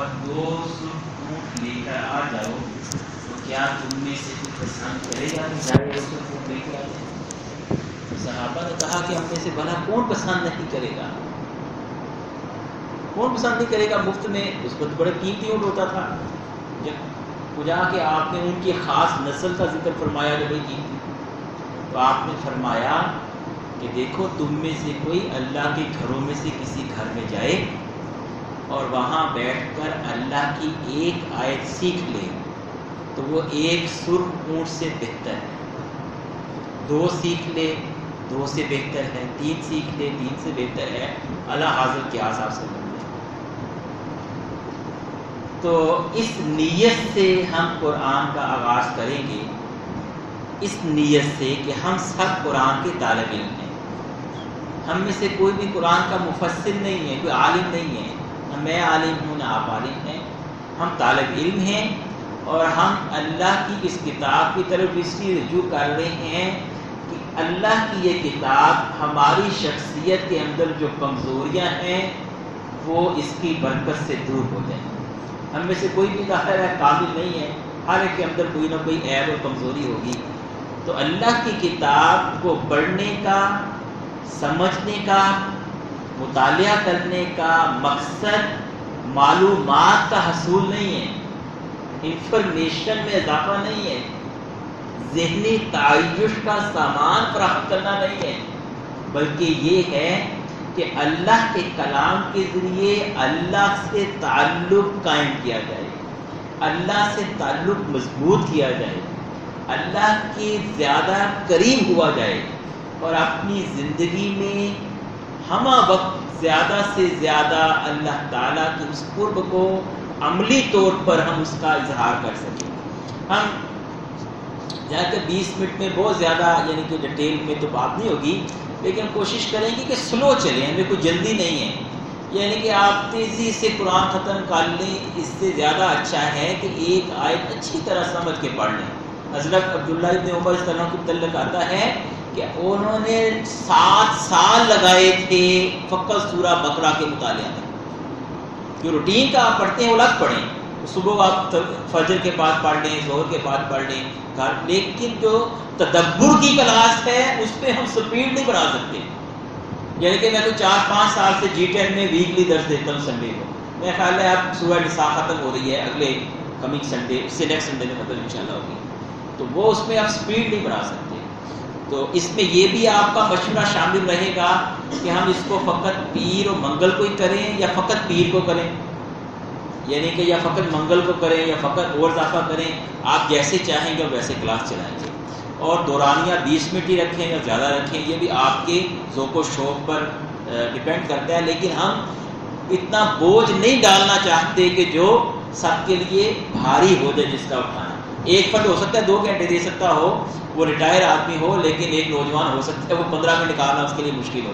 اور دو سرخ اونٹ لے کر آ جاؤ، تو کیا تم میں سے کوئی پسند کرے گا؟ کہ جائے وہ سرخ اونٹ لے کے آ جائے۔ صحابہ نے کہا کہ ہم میں سے بھلا کون پسند نہیں کرے گا؟ کون پسند نہیں کرے گا؟ مفت میں اس کو بڑے قیمتی اونٹ ہوتا تھا۔ جب پجا کے آپ نے ان کی خاص نسل کا ذکر فرمایا جو بھائی قیمتی تو آپ نے فرمایا کہ دیکھو تم میں سے کوئی اللہ کے گھروں میں سے کسی گھر میں جائے اور وہاں بیٹھ کر اللہ کی ایک آیت سیکھ لے، تو وہ ایک سرخ اونٹ سے بہتر ہے۔ دو سیکھ لے، دو سے بہتر ہے۔ تین سیکھ لے، تین سے بہتر ہے۔ اللہ حاضر کیا حساب سے تو اس نیت سے ہم قرآن کا آغاز کریں گے۔ اس نیت سے کہ ہم سب قرآن کے طالب علم ہیں۔ ہم میں سے کوئی بھی قرآن کا مفسر نہیں ہے، کوئی عالم نہیں ہے۔ میں عالم ہوں نہ آپ عالم ہیں، ہم طالب علم ہیں اور ہم اللہ کی اس کتاب کی طرف اس لیے رجوع کر رہے ہیں کہ اللہ کی یہ کتاب ہماری شخصیت کے اندر جو کمزوریاں ہیں، وہ اس کی برکت سے دور ہو جائیں۔ ہم میں سے کوئی بھی ظاہر ہے، قابل نہیں ہے، ہر ایک کے اندر کوئی نہ کوئی عیب اور کمزوری ہوگی۔ تو اللہ کی کتاب کو پڑھنے کا، سمجھنے کا مطالعہ کرنے کا مقصد معلومات کا حصول نہیں ہے انفارمیشن میں اضافہ نہیں ہے، ذہنی تعیش کا سامان فراہم کرنا نہیں ہے۔ بلکہ یہ ہے کہ اللہ کے کلام کے ذریعے اللہ سے تعلق قائم کیا جائے، اللہ سے تعلق مضبوط کیا جائے، اللہ کے زیادہ قریب ہوا جائے اور اپنی زندگی میں ہمہ وقت زیادہ سے زیادہ اللہ تعالیٰ کی اس قرب کو عملی طور پر ہم اس کا اظہار کر سکیں۔ ہم جہاں کہ بیس منٹ میں بہت زیادہ یعنی کہ ڈیٹیل میں تو بات نہیں ہوگی، لیکن کوشش کریں گے کہ سلو چلیں، ہمیں کوئی جلدی نہیں ہے۔ یعنی کہ آپ تیزی سے قرآن ختم کر لیں، اس سے زیادہ اچھا ہے کہ ایک آیت اچھی طرح سمجھ کے پڑھ لیں۔ حضرت عبداللہ ابن عمر اس طرح کو تعلق آتا ہے کہ انہوں نے سات سال لگائے تھے فقط سورہ بکرا کے مطالعہ میں جو روٹین کا آپ پڑھتے ہیں وہ الگ پڑھیں۔ صبح آپ فجر کے بعد پڑھ لیں زہر کے بعد پڑھ لیں لیکن جو تدبر کی کلاس ہے اس پہ ہم سپیڈ نہیں بڑھا سکتے۔ یعنی کہ میں تو چار پانچ سال سے جی ٹین میں ویکلی درس دیتا ہوں سنڈے کو۔ میرا خیال ہے اب صبح نسا ختم ہو رہی ہے، اگلے کمنگ سنڈے اس سے نیکسٹ سنڈے میں مطلب ان شاء اللہ ہوگی۔ تو وہ اس میں آپ سپیڈ نہیں بڑھا سکتے۔ تو اس میں یہ بھی آپ کا مشورہ شامل رہے گا کہ ہم اس کو فقط پیر و منگل کو ہی کریں یا فقط پیر کو کریں؟ یعنی کہ یا فقط منگل کو کریں یا فقط اور اضافہ کریں؟ آپ جیسے چاہیں گے ویسے کلاس چلائیں گے۔ اور دورانیہ بیس منٹ ہی رکھیں یا زیادہ رکھیں، یہ بھی آپ کے ذوق و شوق پر ڈپینڈ کرتا ہے۔ لیکن ہم اتنا بوجھ نہیں ڈالنا چاہتے کہ جو سب کے لیے بھاری ہو جائے جس کا اٹھانا۔ ایک فرد ہو سکتا ہے، دو گھنٹے دے سکتا ہو، وہ ریٹائر آدمی ہو، لیکن ایک نوجوان ہو سکتا ہے، وہ پندرہ منٹ نکالنا اس کے لیے مشکل ہو۔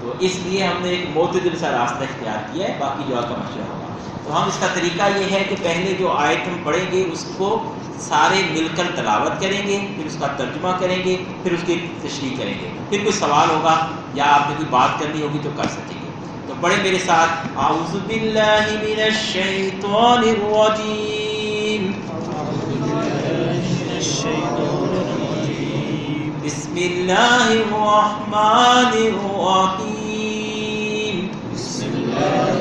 تو اس لیے ہم نے ایک معتدل سا راستہ اختیار کیا ہے، باقی جو آپ کا مشورہ ہوگا۔ تو ہم اس کا طریقہ یہ ہے کہ پہلے جو آیت ہم پڑھیں گے، اس کو سارے مل کر تلاوت کریں گے، پھر اس کا ترجمہ کریں گے، پھر اس کی تشریح کریں گے۔ پھر کوئی سوال ہوگا یا آپ نے کوئی بات کرنی ہوگی تو کر سکیں گے۔ تو پڑھیں میرے ساتھ۔ اعوذ باللہ من الشیطان الرجیم۔ بسم اللہ الرحمن الرحیم بسم اللہ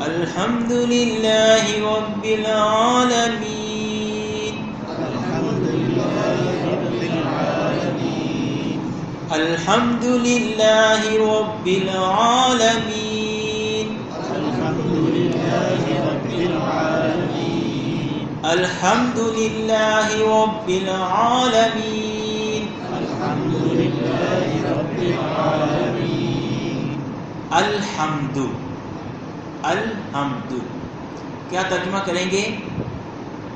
الحمد لله رب العالمين. الحمد لله رب العالمين. الحمد لله رب العالمين. الحمد لله رب العالمين الحمد لله رب العالمين الحمد لله رب العالمين الحمد. الحمد. کیا ترجمہ کریں گے؟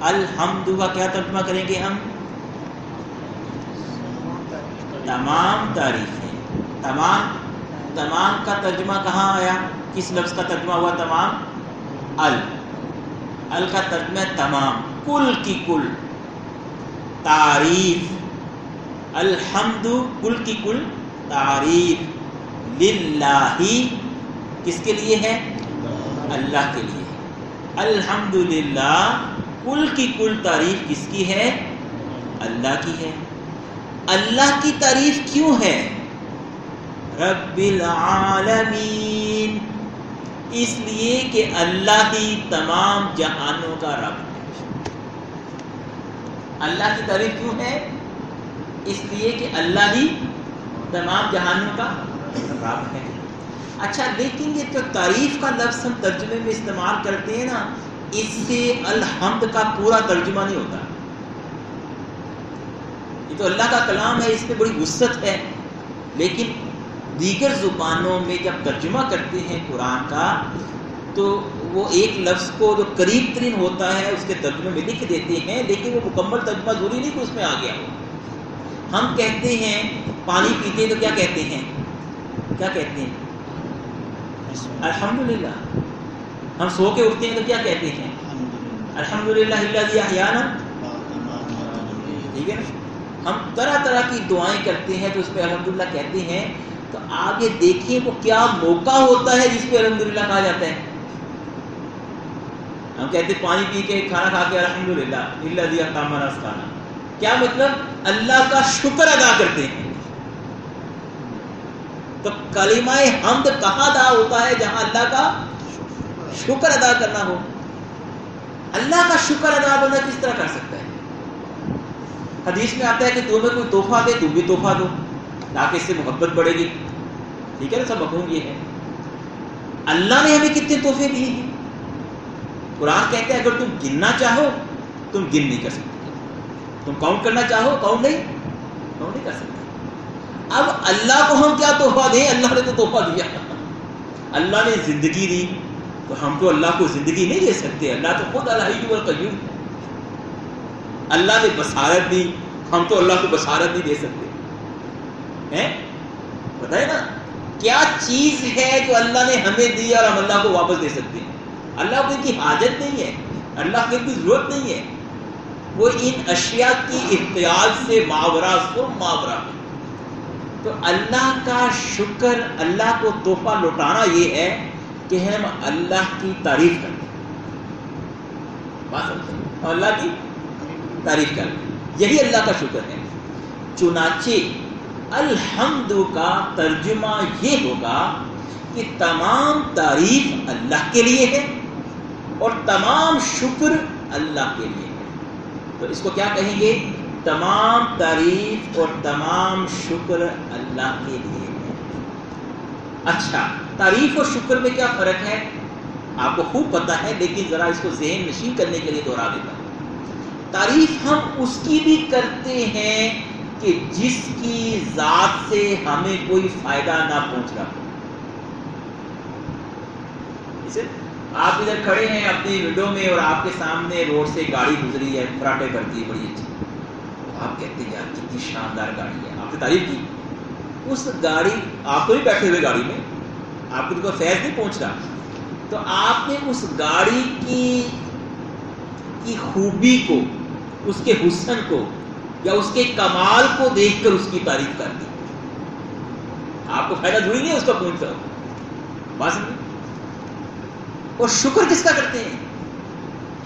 الحمد کا کیا ترجمہ کریں گے ہم؟ تمام تعریفیں. تمام؟ تمام کا ترجمہ کہاں آیا؟ کس لفظ کا ترجمہ ہوا تمام؟ ال. ال کا ترجمہ تمام، کل کی کل، تعریف، الحمد، کل کی کل، تعریف، للہ، کس کے لیے ہے؟ اللہ کے لیے الحمد کل کی کل، تعریف کس کی ہے؟ اللہ کی ہے۔ اللہ کی تعریف کیوں ہے؟ رب العالمین۔ اس لیے کہ اللہ ہی تمام جہانوں کا رب ہے۔ اللہ کی تعریف کیوں ہے؟ اس لیے کہ اللہ ہی تمام جہانوں کا رب ہے۔ اچھا لیکن یہ جو تعریف کا لفظ ہم ترجمے میں استعمال کرتے ہیں نا، اس سے الحمد کا پورا ترجمہ نہیں ہوتا۔ یہ تو اللہ کا کلام ہے، اس پہ بڑی وسط ہے۔ لیکن دیگر زبانوں میں جب ترجمہ کرتے ہیں قرآن کا، تو وہ ایک لفظ کو جو قریب ترین ہوتا ہے، اس کے ترجمے میں لکھ دیتے ہیں، لیکن وہ مکمل ترجمہ ضروری نہیں کہ اس میں آ گیا ہو۔ ہم کہتے ہیں، پانی پیتے تو کیا کہتے ہیں؟ کیا کہتے ہیں؟ الحمد للہ ہم سو کے اٹھتے ہیں تو کیا کہتے ہیں؟ الحمد للہ ٹھیک ہے نا؟ ہم طرح طرح کی دعائیں کرتے ہیں تو اس پہ الحمد للہ کہتے ہیں تو آگے دیکھیں وہ کیا موقع ہوتا ہے جس پہ الحمد للہ کہا جاتا ہے۔ ہم کہتے پانی پی کے کھانا کھا کے الحمد للہ اللہ دیا کھانا کیا مطلب؟ اللہ کا شکر ادا کرتے ہیں۔ تو کلمہ حمد کہاں ادا ہوتا ہے؟ جہاں اللہ کا شکر ادا کرنا ہو۔ اللہ کا شکر ادا بندہ کس طرح کر سکتا ہے؟ حدیث میں آتا ہے کہ تمہیں کوئی تحفہ دے، تم بھی تحفہ دو۔ تاکہ اس سے محبت بڑھے گی۔ ٹھیک ہے نا، سب مفہوم یہ ہے اللہ نے ہمیں کتنے تحفے دیے ہیں۔ قرآن کہتے ہیں اگر تم گننا چاہو، تم گن نہیں کر سکتے۔ تم کاؤنٹ کرنا چاہو کاؤنٹ نہیں کاؤنٹ نہیں کر سکتے۔ اب اللہ کو ہم کیا تحفہ دیں؟ اللہ نے تو تحفہ دیا۔ اللہ نے زندگی دی، تو ہم تو اللہ کو زندگی نہیں دے سکتے۔ اللہ تو خود اللہ قیوم اللہ نے بسارت دی، ہم تو اللہ کو بسارت نہیں دے سکتے۔ بتائے نا، کیا چیز ہے جو اللہ نے ہمیں دی اور ہم اللہ کو واپس دے سکتے ہیں؟ اللہ کو ان کی حاجت نہیں ہے، اللہ کو ان کی ضرورت نہیں ہے۔ وہ ان اشیاء کی اختیار سے ماورا سو ماورا۔ تو اللہ کا شکر، اللہ کو تحفہ لوٹانا یہ ہے کہ ہم اللہ کی تعریف کریں۔ اللہ کی تعریف کریں۔ یہی اللہ کا شکر ہے۔ چنانچہ الحمد کا ترجمہ یہ ہوگا کہ تمام تعریف اللہ کے لیے ہے اور تمام شکر اللہ کے لیے ہے۔ تو اس کو کیا کہیں گے؟ تمام تعریف اور تمام شکر اللہ کے لیے ہے۔ اچھا تعریف اور شکر میں کیا فرق ہے؟ آپ کو خوب پتا ہے، لیکن ذرا اس کو ذہن نشین کرنے کے لیے دوہرا دیتا ہوں۔ تعریف ہم اس کی بھی کرتے ہیں کہ جس کی ذات سے ہمیں کوئی فائدہ نہ پہنچ رہا آپ ادھر کھڑے ہیں اپنی ونڈو میں اور آپ کے سامنے روڈ سے گاڑی گزری ہے، فراٹے کرتی ہے، بڑی اچھی۔ آپ کہتے ہیں، یار، کتنی شاندار گاڑی ہے، آپ نے تعریف کی۔ اس گاڑی، آپ تو ہی بیٹھے ہوئے گاڑی میں، آپ کو کوئی فیض نہیں پہنچ رہا۔ تو آپ نے اس گاڑی کی کی خوبی کو، اس کے حسن کو یا اس کے کمال کو دیکھ کر اس کی تعریف کر دی۔ آپ کو فائدہ دھوئی نہیں اس کا پوچھتا بات اور شکر کس کا کرتے ہیں؟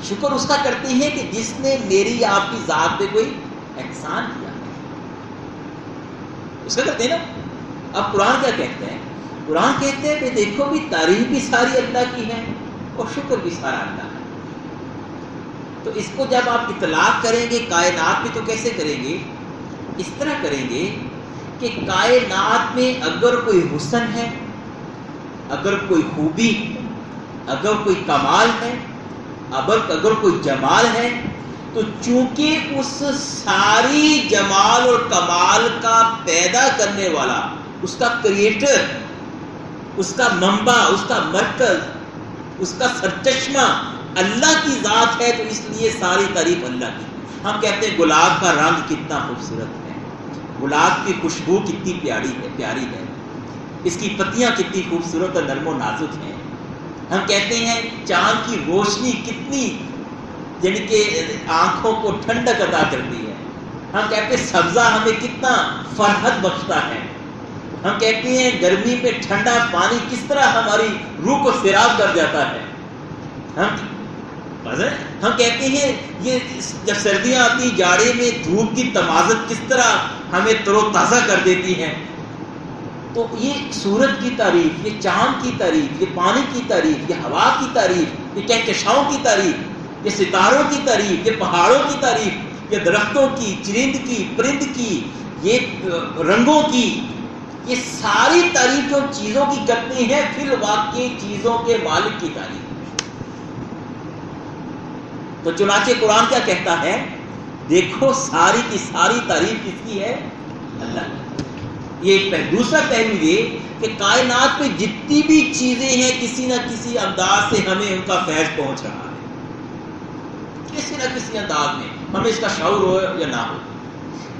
شکر اس کا کرتے ہیں کہ جس نے میری آپ کی ذات پہ کوئی احسان کیا۔ اس کا کرتے ہیں نا؟ اب قرآن کیا کہتے ہیں؟ قرآن کہتے ہیں کہ دیکھو بھی تعریف بھی ساری اللہ کی ہے اور شکر بھی سارا اللہ تو اس کو جب آپ اطلاق کریں گے، کائنات میں تو کیسے کریں گے؟ اس طرح کریں گے کہ کائنات میں اگر کوئی حسن ہے، اگر کوئی خوبی، اگر کوئی کمال ہے اگر اگر کوئی جمال ہے، تو چونکہ اس ساری جمال اور کمال کا پیدا کرنے والا، اس کا کریٹر اس کا منبع، اس کا مرکز، اس کا سرچشمہ اللہ کی ذات ہے تو اس لیے ساری تعریف اللہ کی۔ ہم کہتے ہیں گلاب کا رنگ کتنا خوبصورت ہے۔ گلاب کی خوشبو کتنی پیاری ہے پیاری ہے۔ اس کی پتیاں کتنی خوبصورت اور نرم و نازک ہیں۔ ہم کہتے ہیں چاند کی روشنی کتنی یعنی کہ آنکھوں کو ٹھنڈک ادا کرتی ہے۔ ہم کہتے ہیں سبزہ ہمیں کتنا فرحت بخشتا ہے۔ ہم کہتے ہیں گرمی میں ٹھنڈا پانی کس طرح ہماری روح کو سیراب کر جاتا ہے۔ ہم ہم کہتے ہیں، یہ جب سردیاں آتی، جاڑے میں دھوپ کی تمازت کس طرح ہمیں ترو تازہ کر دیتی ہے تو یہ سورج کی تعریف، یہ چاند کی تعریف، یہ پانی کی تعریف، یہ ہوا کی تعریف، یہ کہکشاؤں کی تعریف، یہ ستاروں کی تعریف، یہ پہاڑوں کی تعریف، یہ درختوں کی، چرند کی، پرند کی، یہ رنگوں کی، یہ ساری تعریف جو چیزوں کی کرتے ہیں، پھر واقعی چیزوں کے مالک کی تعریف۔ تو چنانچہ قرآن کیا کہتا ہے؟ دیکھو ساری کی ساری تعریف کس کی ہے؟ اللہ یہ دوسرا پہلو یہ کہ کائنات میں جتنی بھی چیزیں ہیں، کسی نہ کسی انداز سے ہمیں ان کا فیض پہنچ رہا ہے۔ کسی نہ کسی انداز میں۔ ہمیں اس کا شعور ہو یا نہ ہو۔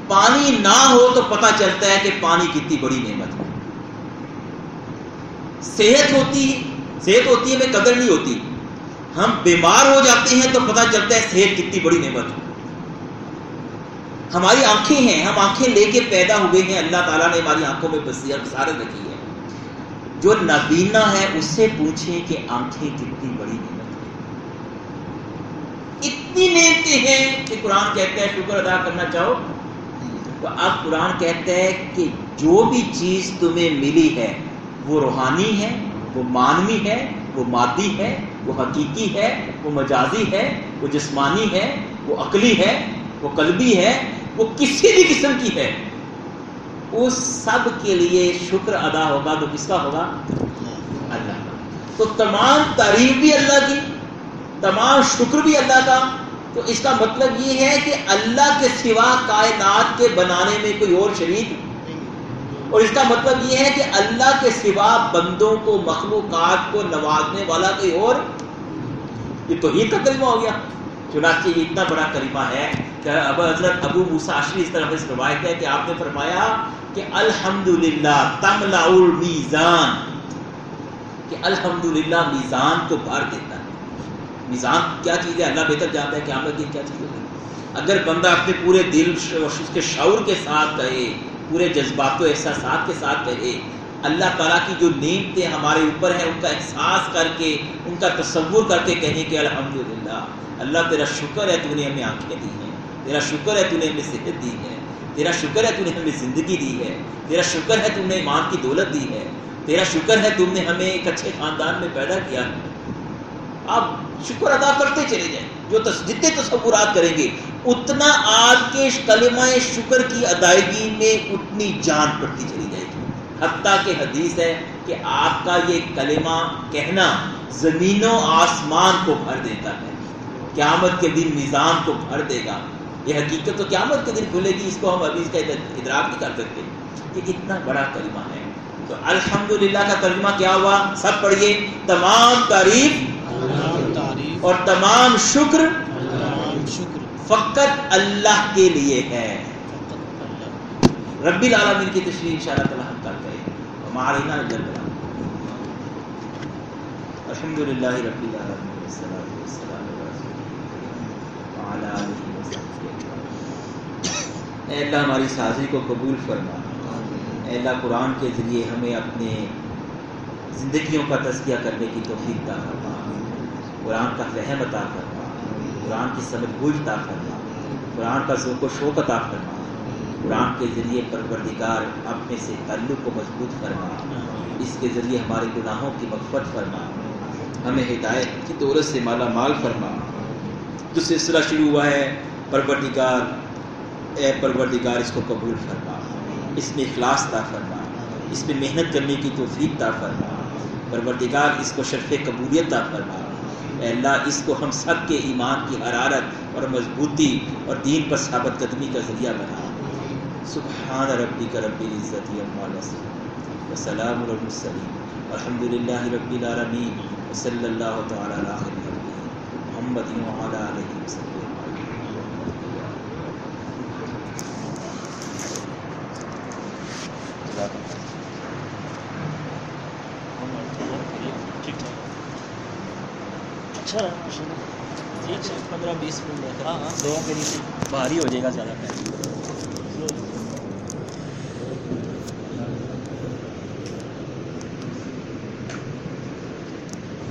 پانی نہ ہو تو پتا چلتا ہے کہ پانی کتنی بڑی نعمت ہے۔ صحت ہوتی صحت ہوتی ہے ہمیں قدر نہیں ہوتی۔ ہم بیمار ہو جاتے ہیں تو پتا چلتا ہے صحت کتنی بڑی نعمت ہماری آنکھیں ہیں، ہم آنکھیں لے کے پیدا ہوئے ہیں۔ اللہ تعالیٰ نے ہماری آنکھوں میں بصیرت سارے رکھی ہے جو نابینا ہے، اس سے پوچھیں کہ آنکھیں کتنی بڑی نعمت ہے اتنی نعمتیں ہیں کہ قرآن کہتے ہیں شکر ادا کرنا چاہو؟ تو اب قرآن کہتا ہے کہ جو بھی چیز تمہیں ملی ہے، وہ روحانی ہے، وہ مانوی ہے، وہ مادی ہے وہ حقیقی ہے، وہ مجازی ہے، وہ جسمانی ہے، وہ عقلی ہے، وہ قلبی ہے، وہ کسی بھی قسم کی ہے۔ اس سب کے لیے شکر ادا ہوگا تو کس کا ہوگا؟ اللہ کا۔ تو تمام تعریف بھی اللہ کی، تمام شکر بھی اللہ کا۔ تو اس کا مطلب یہ ہے کہ اللہ کے سوا کائنات کے بنانے میں کوئی اور شریک اور اس کا مطلب یہ ہے کہ اللہ کے سوا بندوں کو، مخلوقات کو نوازنے والا کوئی اور یہ تو ہی کا کلمہ ہو گیا۔ چنانچہ یہ اتنا بڑا کلمہ ہے کہ اب حضرت ابو مساشری اس طرح اس روایت ہے کہ آپ نے فرمایا کہ الحمد للہ تملا میزان کہ الحمد للہ میزان کو بھر دیتا ہے۔ نظام کیا چیز ہے؟ اللہ بہتر جانتا ہے کہ آمد دن کیا چیز ہے۔ اگر بندہ اپنے پورے دل اس کے شعور کے ساتھ کہے، پورے جذبات و احساسات کے ساتھ کہے اللہ تعالیٰ کی جو نعمتیں ہمارے اوپر ہیں، ان کا احساس کر کے، ان کا تصور کر کے کہیں کہ الحمدللہ، اللہ تیرا شکر ہے تو نے ہمیں آنکھیں دی ہیں، تیرا شکر ہے تو نے ہمیں صحت دی ہے تیرا شکر ہے تو نے ہمیں زندگی دی ہے، تیرا شکر ہے تم نے ماں کی دولت دی ہے، تیرا شکر ہے تم نے ہمیں ایک اچھے خاندان میں پیدا کیا ہے۔ آپ شکر ادا کرتے چلے جائیں، جو جتنے تصورات کریں گے، اتنا آپ کے کلمہ شکر کی ادائیگی میں اتنی جان پڑتی چلی جائے گی۔ حتیٰ کہ حدیث ہے کہ آپ کا یہ کلمہ کہنا زمین و آسمان کو بھر دیتا ہے، قیامت کے دن نظام کو بھر دے گا۔ یہ حقیقت تو قیامت کے دن کھلے گی، اس کو ہم ابھی اس کا ادراک نہیں کر سکتے۔ کہ اتنا بڑا کلمہ ہے۔ تو الحمدللہ کا کلمہ کیا ہوا؟ سب پڑھیے۔ تمام تعریف اور تمام شکر فقط اللہ کے لیے ہے۔ ربی العالمین کی تشریح ان شاء اللہ تعالیٰ ہم کرتے ہیں ہمارے نا جل الحمد للہ ربی العالمین اے اللہ ہماری سازی کو قبول فرما۔ اے اللہ قرآن کے ذریعے ہمیں اپنے زندگیوں کا تذکیہ کرنے کی توفیق دہ فرما۔ قرآن کا فہم عطا کرنا قرآن کی سمجھ بوجھ عطا کرنا قرآن کا ذوق و شوق عطا کرنا قرآن کے ذریعے پروردگار اپنے سے تعلق کو مضبوط کرنا اس کے ذریعے ہمارے گناہوں کی مغفرت فرما۔ ہمیں ہدایت کی دولت سے مالا مال فرما۔ جو سلسلہ شروع ہوا ہے، پروردگار، اے پروردگار، اس کو قبول فرما۔ اس میں اخلاص تا فرما۔ اس میں محنت کرنے کی توفیق تا فرما۔ پروردگار، اس کو شرف قبولیت تا فرما۔ اے اللہ، اس کو ہم سب کے ایمان کی حرارت اور مضبوطی اور دین پر ثابت قدمی کا ذریعہ بنا۔ سبحان ربی کا رب العزت وسلام السلیم الحمد للہ رب العالمین صلی اللہ تعالیٰ محمد علیہ وسلم اچھا رہا پندرہ بیس منٹ۔ ہاں ہاں۔ دو کے نیچے باہر ہی ہو جائے گا زیادہ۔ ٹائم